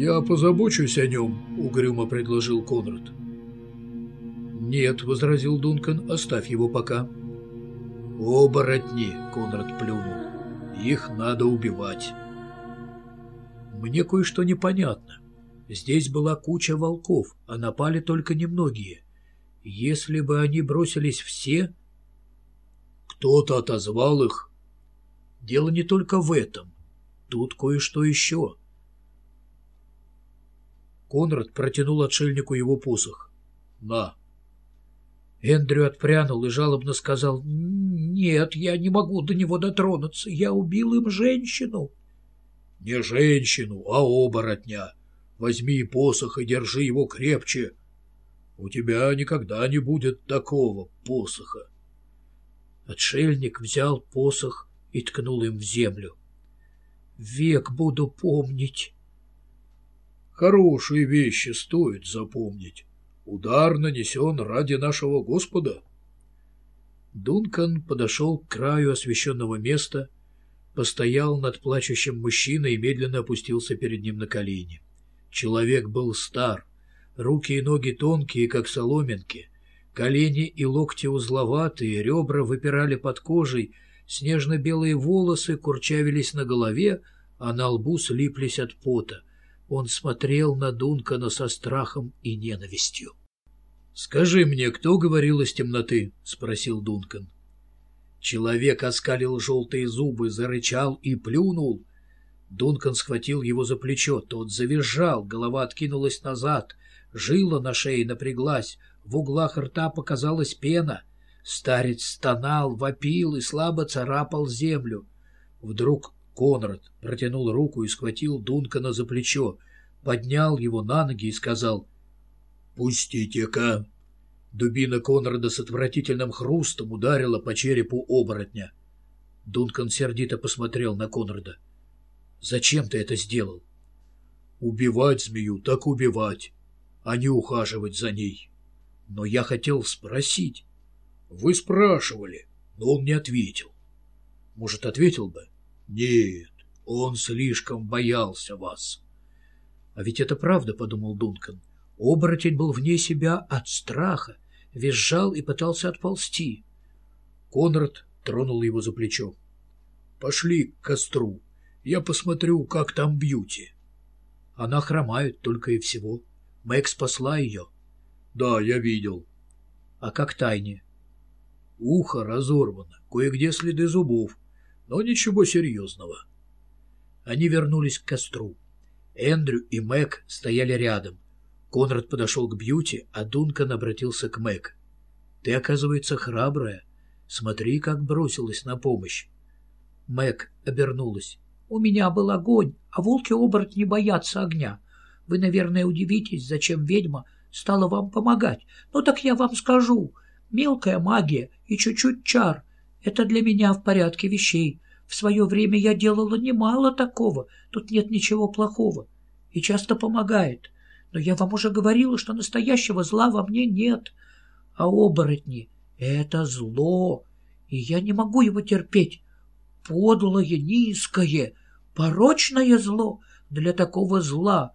«Я позабочусь о нем», — угрюмо предложил Конрад. «Нет», — возразил Дункан, — «оставь его пока». «Оборотни», — Конрад плюнул. «Их надо убивать». «Мне кое-что непонятно. Здесь была куча волков, а напали только немногие. Если бы они бросились все...» «Кто-то отозвал их». «Дело не только в этом. Тут кое-что еще». Конрад протянул отшельнику его посох. «На!» Эндрю отпрянул и жалобно сказал, «Нет, я не могу до него дотронуться. Я убил им женщину». «Не женщину, а оборотня. Возьми посох и держи его крепче. У тебя никогда не будет такого посоха». Отшельник взял посох и ткнул им в землю. «Век буду помнить». Хорошие вещи стоит запомнить. Удар нанесен ради нашего Господа. Дункан подошел к краю освещенного места, постоял над плачущим мужчиной и медленно опустился перед ним на колени. Человек был стар, руки и ноги тонкие, как соломинки, колени и локти узловатые, ребра выпирали под кожей, снежно-белые волосы курчавились на голове, а на лбу слиплись от пота. Он смотрел на Дункана со страхом и ненавистью. «Скажи мне, кто говорил из темноты?» — спросил Дункан. Человек оскалил желтые зубы, зарычал и плюнул. Дункан схватил его за плечо, тот завизжал, голова откинулась назад, жила на шее напряглась, в углах рта показалась пена. Старец стонал, вопил и слабо царапал землю. Вдруг Конрад протянул руку и схватил Дункана за плечо, поднял его на ноги и сказал «Пустите-ка». Дубина Конрада с отвратительным хрустом ударила по черепу оборотня. Дункан сердито посмотрел на Конрада. «Зачем ты это сделал?» «Убивать змею, так убивать, а не ухаживать за ней. Но я хотел спросить». «Вы спрашивали, но он не ответил». «Может, ответил бы?» Нет, он слишком боялся вас. А ведь это правда, подумал Дункан. Оборотень был вне себя от страха, визжал и пытался отползти. Конрад тронул его за плечо. «Пошли к костру. Я посмотрю, как там Бьюти». Она хромает только и всего. Мэг спасла ее. «Да, я видел». «А как Тайне?» «Ухо разорвано, кое-где следы зубов но ничего серьезного. Они вернулись к костру. Эндрю и Мэг стояли рядом. Конрад подошел к Бьюти, а Дункан обратился к Мэг. «Ты, оказывается, храбрая. Смотри, как бросилась на помощь». Мэг обернулась. «У меня был огонь, а волки-оборотни боятся огня. Вы, наверное, удивитесь, зачем ведьма стала вам помогать. Ну так я вам скажу. Мелкая магия и чуть-чуть чар — это для меня в порядке вещей. В свое время я делала немало такого. Тут нет ничего плохого. И часто помогает. Но я вам уже говорила, что настоящего зла во мне нет. А оборотни — это зло, и я не могу его терпеть. Подлое, низкое, порочное зло. Для такого зла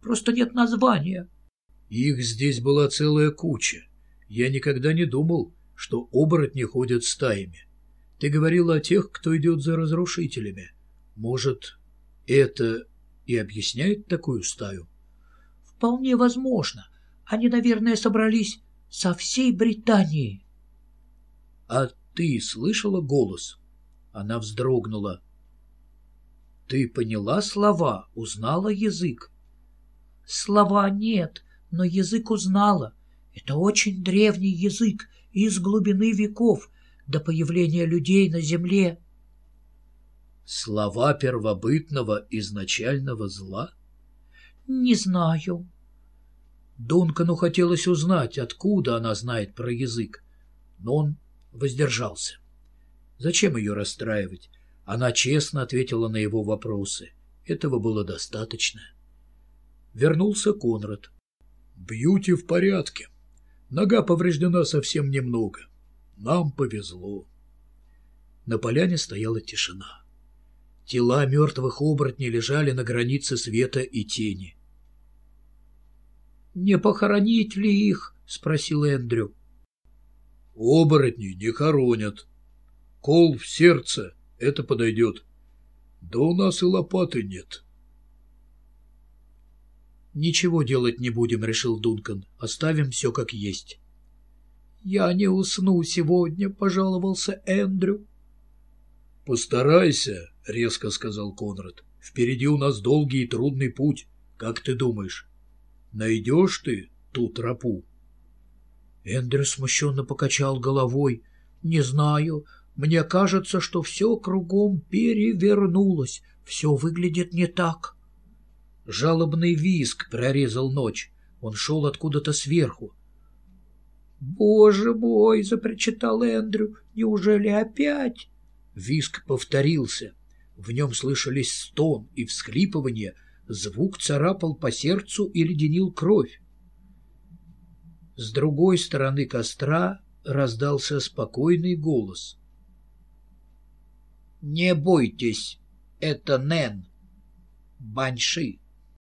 просто нет названия. Их здесь была целая куча. Я никогда не думал, что оборотни ходят стаями. Ты говорила о тех, кто идет за разрушителями. Может, это и объясняет такую стаю? Вполне возможно. Они, наверное, собрались со всей Британии. А ты слышала голос? Она вздрогнула. Ты поняла слова, узнала язык? Слова нет, но язык узнала. Это очень древний язык, из глубины веков, до появления людей на земле. Слова первобытного изначального зла? Не знаю. Дункану хотелось узнать, откуда она знает про язык, но он воздержался. Зачем ее расстраивать? Она честно ответила на его вопросы. Этого было достаточно. Вернулся Конрад. «Бьюти в порядке. Нога повреждена совсем немного. Нам повезло». На поляне стояла тишина. Тела мертвых оборотней лежали на границе света и тени. Не похоронить ли их? — спросил Эндрю. — Оборотни не хоронят. Кол в сердце — это подойдет. Да у нас и лопаты нет. — Ничего делать не будем, — решил Дункан. — Оставим все как есть. — Я не усну сегодня, — пожаловался Эндрю. — Постарайся, — резко сказал Конрад. — Впереди у нас долгий и трудный путь. Как ты думаешь, найдешь ты ту тропу? Эндрю смущенно покачал головой. — Не знаю. Мне кажется, что все кругом перевернулось. Все выглядит не так. Жалобный визг прорезал ночь. Он шел откуда-то сверху. «Боже мой!» — запричитал Эндрю. «Неужели опять?» Виск повторился. В нем слышались стон и всхлипывание. Звук царапал по сердцу и леденил кровь. С другой стороны костра раздался спокойный голос. «Не бойтесь, это Нэн, Баньши».